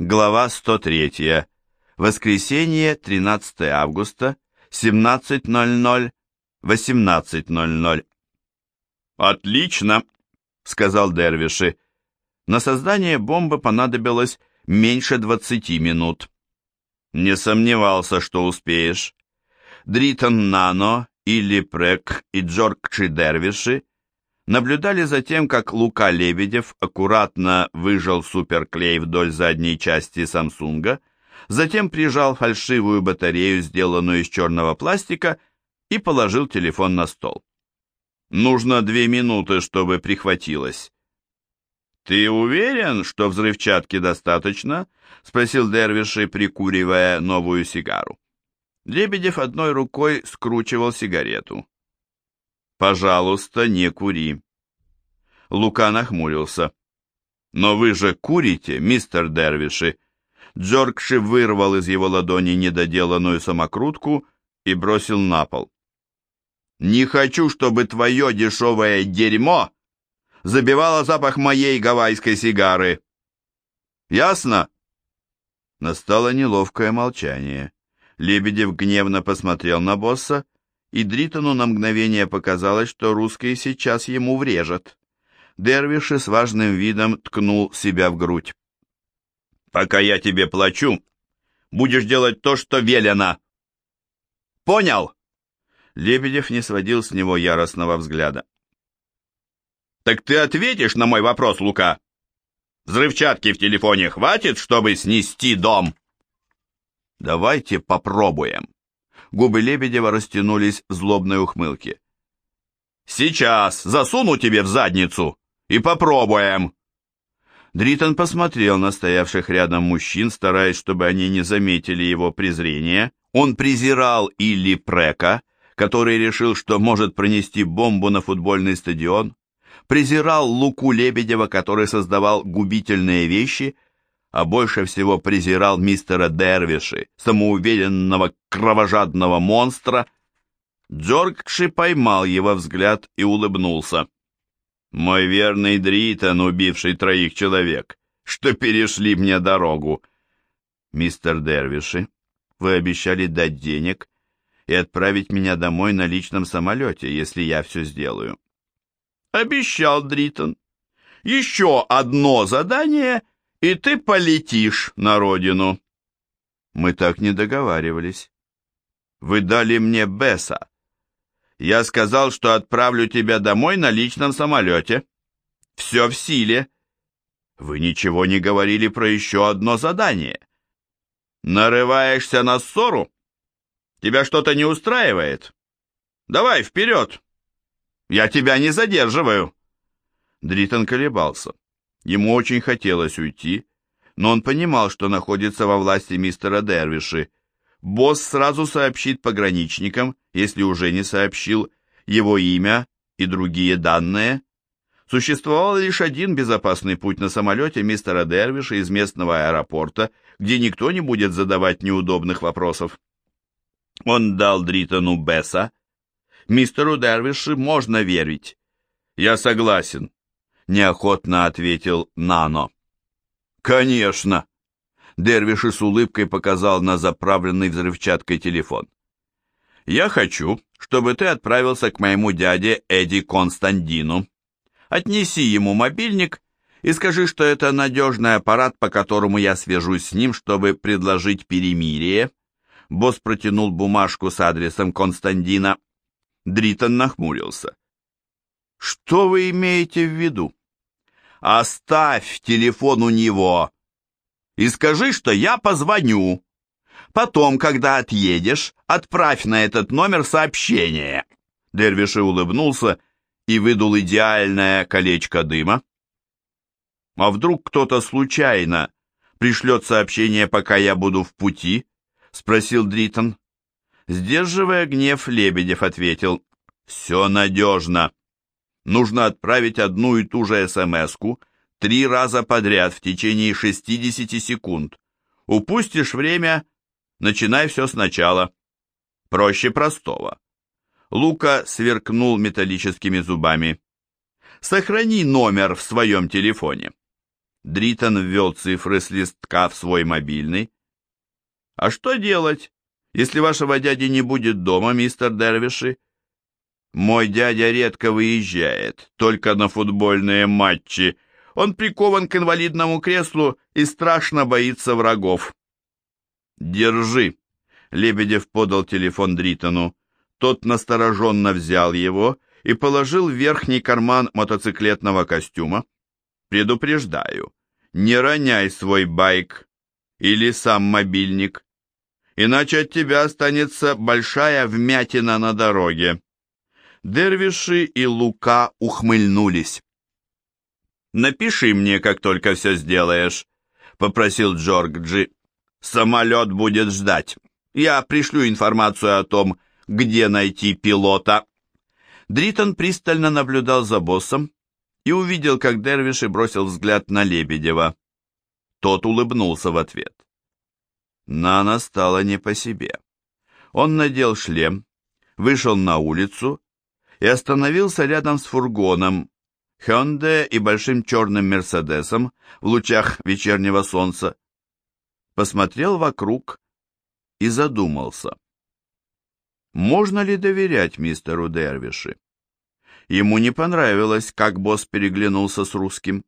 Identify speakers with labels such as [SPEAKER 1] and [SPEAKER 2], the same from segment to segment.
[SPEAKER 1] Глава 103. Воскресенье, 13 августа, 17.00, 18.00. «Отлично!» — сказал Дервиши. На создание бомбы понадобилось меньше 20 минут. Не сомневался, что успеешь. Дритон Нано, Илли Прек и Джоркчи Дервиши наблюдали за тем, как Лука Лебедев аккуратно выжал суперклей вдоль задней части Самсунга, затем прижал фальшивую батарею, сделанную из черного пластика, и положил телефон на стол. «Нужно две минуты, чтобы прихватилось». «Ты уверен, что взрывчатки достаточно?» — спросил Дервиши, прикуривая новую сигару. Лебедев одной рукой скручивал сигарету. «Пожалуйста, не кури». Лука нахмурился. «Но вы же курите, мистер Дервиши!» Джоркши вырвал из его ладони недоделанную самокрутку и бросил на пол. «Не хочу, чтобы твое дешевое дерьмо забивало запах моей гавайской сигары!» «Ясно?» Настало неловкое молчание. Лебедев гневно посмотрел на босса, и Дритону на мгновение показалось, что русский сейчас ему врежет. Дервиши с важным видом ткнул себя в грудь. «Пока я тебе плачу, будешь делать то, что велено!» «Понял?» Лебедев не сводил с него яростного взгляда. «Так ты ответишь на мой вопрос, Лука? Взрывчатки в телефоне хватит, чтобы снести дом?» «Давайте попробуем». Губы Лебедева растянулись в злобной ухмылке. «Сейчас засуну тебе в задницу и попробуем!» Дритон посмотрел на стоявших рядом мужчин, стараясь, чтобы они не заметили его презрения. Он презирал Илли Прека, который решил, что может пронести бомбу на футбольный стадион, презирал Луку Лебедева, который создавал губительные вещи, а больше всего презирал мистера Дервиши, самоуверенного кровожадного монстра. Джоргши поймал его взгляд и улыбнулся. «Мой верный Дритон, убивший троих человек, что перешли мне дорогу!» «Мистер Дервиши, вы обещали дать денег и отправить меня домой на личном самолете, если я все сделаю». «Обещал, Дритон. Еще одно задание — и ты полетишь на родину. Мы так не договаривались. Вы дали мне Бесса. Я сказал, что отправлю тебя домой на личном самолете. Все в силе. Вы ничего не говорили про еще одно задание. Нарываешься на ссору? Тебя что-то не устраивает? Давай, вперед! Я тебя не задерживаю. Дритон колебался. Ему очень хотелось уйти, но он понимал, что находится во власти мистера Дервиши. Босс сразу сообщит пограничникам, если уже не сообщил, его имя и другие данные. Существовал лишь один безопасный путь на самолете мистера Дервиша из местного аэропорта, где никто не будет задавать неудобных вопросов. Он дал Дритону Бесса. Мистеру Дервиши можно верить. Я согласен неохотно ответил Нано. Конечно. Дервиш с улыбкой показал на заправленный взрывчаткой телефон. Я хочу, чтобы ты отправился к моему дяде Эдди Константину. Отнеси ему мобильник и скажи, что это надежный аппарат, по которому я свяжусь с ним, чтобы предложить перемирие. Босс протянул бумажку с адресом Константина. Дритон нахмурился. Что вы имеете в виду? Оставь телефон у него и скажи, что я позвоню. Потом, когда отъедешь, отправь на этот номер сообщение. Дервиши улыбнулся и выдул идеальное колечко дыма. А вдруг кто-то случайно пришлет сообщение, пока я буду в пути? Спросил Дритон. Сдерживая гнев, Лебедев ответил. Все надежно нужно отправить одну и ту же СМС-ку три раза подряд в течение 60 секунд. Упустишь время, начинай все сначала. Проще простого. Лука сверкнул металлическими зубами. Сохрани номер в своем телефоне. Дритон ввел цифры с листка в свой мобильный. «А что делать, если вашего дяди не будет дома, мистер Дервиши?» «Мой дядя редко выезжает, только на футбольные матчи. Он прикован к инвалидному креслу и страшно боится врагов». «Держи», — Лебедев подал телефон Дритону. Тот настороженно взял его и положил в верхний карман мотоциклетного костюма. «Предупреждаю, не роняй свой байк или сам мобильник, иначе от тебя останется большая вмятина на дороге». Дервиши и Лука ухмыльнулись. «Напиши мне, как только все сделаешь», — попросил Джорджи. «Самолет будет ждать. Я пришлю информацию о том, где найти пилота». Дритон пристально наблюдал за боссом и увидел, как Дервиши бросил взгляд на Лебедева. Тот улыбнулся в ответ. Нана стало не по себе. Он надел шлем, вышел на улицу и остановился рядом с фургоном, Хёнде и большим черным Мерседесом в лучах вечернего солнца. Посмотрел вокруг и задумался. Можно ли доверять мистеру Дервиши? Ему не понравилось, как босс переглянулся с русским.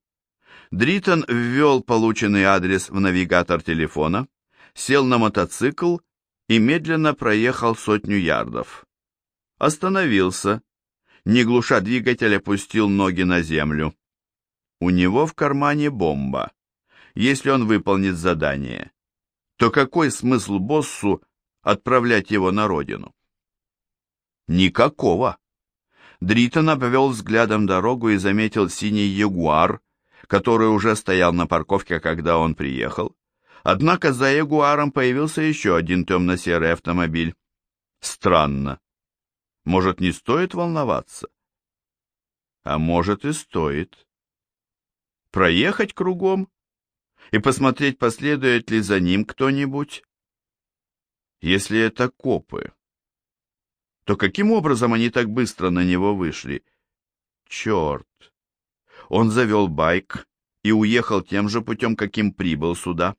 [SPEAKER 1] Дритон ввел полученный адрес в навигатор телефона, сел на мотоцикл и медленно проехал сотню ярдов. Остановился, не глуша двигатель, опустил ноги на землю. У него в кармане бомба. Если он выполнит задание, то какой смысл боссу отправлять его на родину? Никакого. Дритон обвел взглядом дорогу и заметил синий ягуар, который уже стоял на парковке, когда он приехал. Однако за ягуаром появился еще один темно-серый автомобиль. Странно. Может, не стоит волноваться? А может и стоит. Проехать кругом и посмотреть, последует ли за ним кто-нибудь? Если это копы, то каким образом они так быстро на него вышли? Черт! Он завел байк и уехал тем же путем, каким прибыл сюда.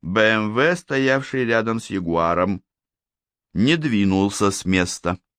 [SPEAKER 1] БМВ, стоявший рядом с Ягуаром, не двинулся с места.